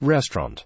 Restaurant.